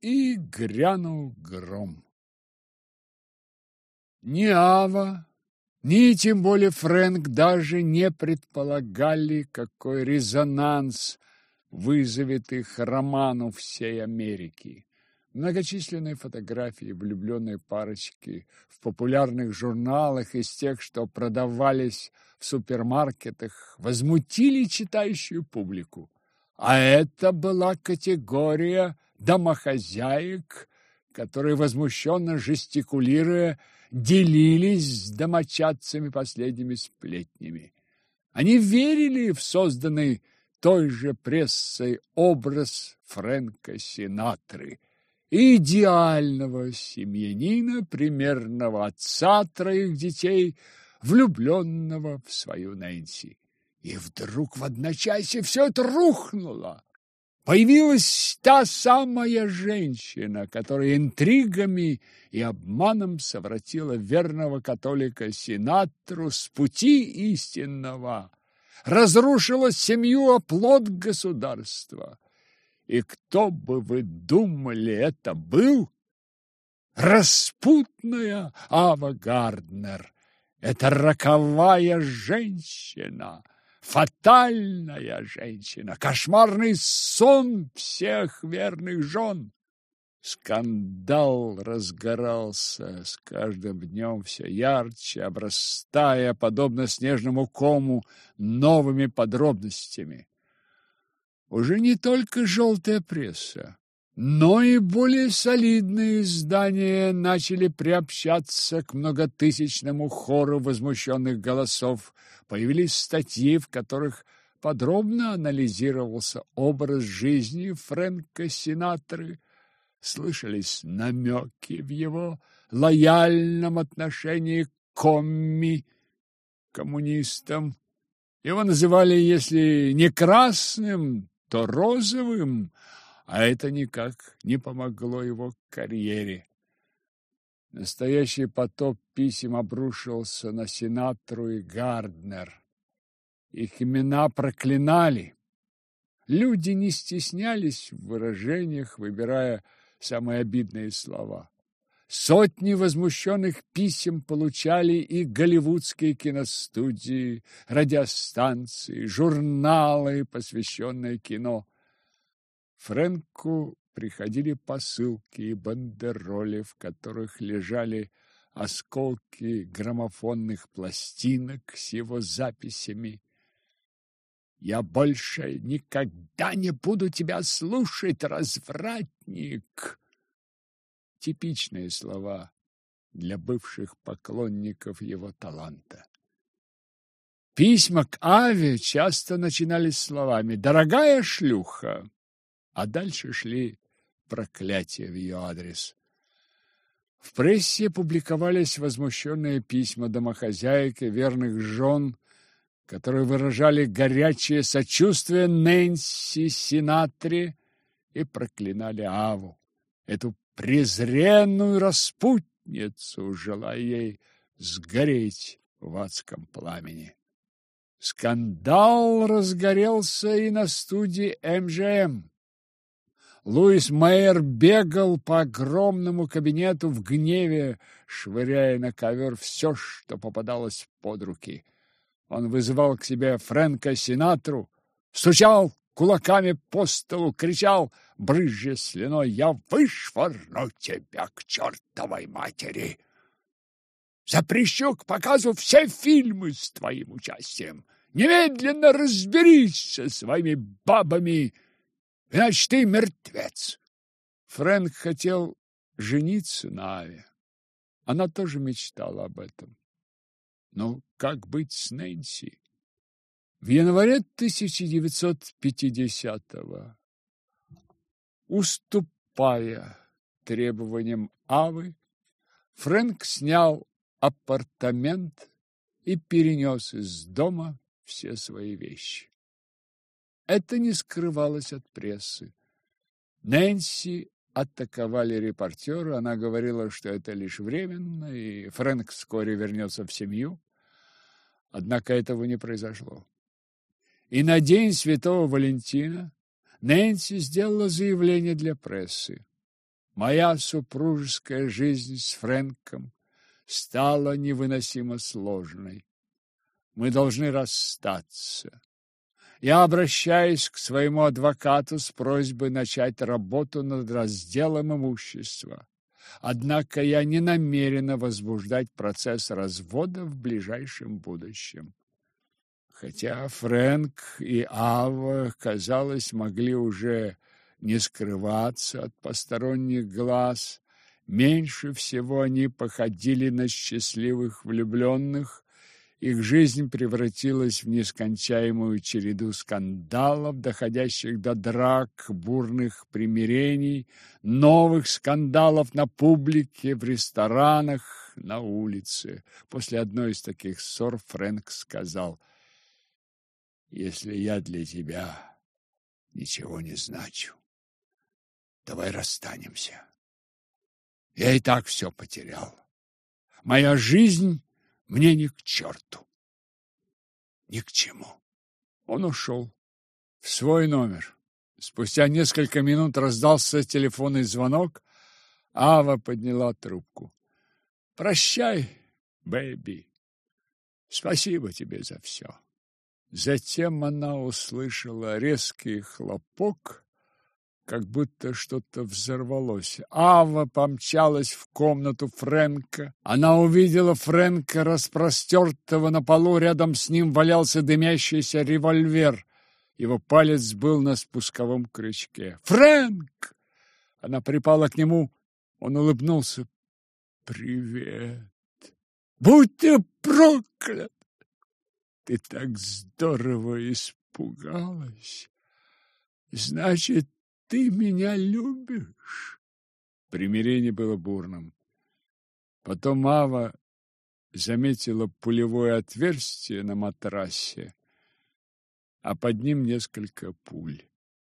и грянул гром. Ни Ава, ни тем более Фрэнк даже не предполагали, какой резонанс вызовет их роману всей Америки. Многочисленные фотографии влюбленной парочки в популярных журналах из тех, что продавались в супермаркетах, возмутили читающую публику. А это была категория домохозяек, которые, возмущенно жестикулируя, делились с домочадцами последними сплетнями. Они верили в созданный той же прессой образ Фрэнка Синатры, идеального семьянина, примерного отца троих детей, влюбленного в свою Нэнси. И вдруг в одночасье все это рухнуло. Появилась та самая женщина, которая интригами и обманом совратила верного католика Синатру с пути истинного, разрушила семью, оплот государства. И кто бы вы думали, это был? Распутная Ава Гарднер. Это роковая женщина фатальная женщина, кошмарный сон всех верных жен. Скандал разгорался с каждым днем все ярче, обрастая, подобно снежному кому, новыми подробностями. Уже не только желтая пресса, но и более солидные издания начали приобщаться к многотысячному хору возмущенных голосов. Появились статьи, в которых подробно анализировался образ жизни Фрэнка Синатры, слышались намеки в его лояльном отношении к комми, коммунистам. Его называли, если не красным, то розовым, а это никак не помогло его карьере. Настоящий потоп писем обрушился на Синатру и Гарднер. Их имена проклинали. Люди не стеснялись в выражениях, выбирая самые обидные слова. Сотни возмущенных писем получали и голливудские киностудии, радиостанции, журналы, посвященные кино. Фрэнку приходили посылки и бандероли, в которых лежали осколки граммофонных пластинок с его записями. «Я больше никогда не буду тебя слушать, развратник!» Типичные слова для бывших поклонников его таланта. Письма к Аве часто начинались словами «Дорогая шлюха, а дальше шли проклятия в ее адрес. В прессе публиковались возмущенные письма домохозяек и верных жен, которые выражали горячее сочувствие Нэнси Синатре и проклинали Аву, эту презренную распутницу, желая ей сгореть в адском пламени. Скандал разгорелся и на студии МЖМ. Луис Майер бегал по огромному кабинету в гневе, швыряя на ковер все, что попадалось под руки. Он вызывал к себе Фрэнка Синатру, стучал кулаками по столу, кричал, брызжа слюной, «Я вышвырну тебя к чертовой матери!» Запрещу к показу все фильмы с твоим участием. Немедленно разберись со своими бабами, Иначе ты мертвец. Фрэнк хотел жениться на Аве. Она тоже мечтала об этом. Но как быть с Нэнси? В январе 1950-го, уступая требованиям Авы, Фрэнк снял апартамент и перенес из дома все свои вещи. Это не скрывалось от прессы. Нэнси атаковали репортеры, она говорила, что это лишь временно, и Фрэнк вскоре вернется в семью. Однако этого не произошло. И на день Святого Валентина Нэнси сделала заявление для прессы. Моя супружеская жизнь с Фрэнком стала невыносимо сложной. Мы должны расстаться. Я обращаюсь к своему адвокату с просьбой начать работу над разделом имущества. Однако я не намерена возбуждать процесс развода в ближайшем будущем. Хотя Фрэнк и Ава, казалось, могли уже не скрываться от посторонних глаз, меньше всего они походили на счастливых влюбленных, их жизнь превратилась в нескончаемую череду скандалов, доходящих до драк, бурных примирений, новых скандалов на публике, в ресторанах, на улице. После одной из таких ссор Фрэнк сказал, «Если я для тебя ничего не значу, давай расстанемся. Я и так все потерял. Моя жизнь мне ни к черту. Ни к чему. Он ушел в свой номер. Спустя несколько минут раздался телефонный звонок. Ава подняла трубку. «Прощай, бэби. Спасибо тебе за все». Затем она услышала резкий хлопок как будто что-то взорвалось. Ава помчалась в комнату Фрэнка. Она увидела Фрэнка, распростертого на полу. Рядом с ним валялся дымящийся револьвер. Его палец был на спусковом крючке. «Фрэнк!» Она припала к нему. Он улыбнулся. «Привет! Будь ты проклят! Ты так здорово испугалась! Значит, ты меня любишь. Примирение было бурным. Потом Ава заметила пулевое отверстие на матрасе, а под ним несколько пуль.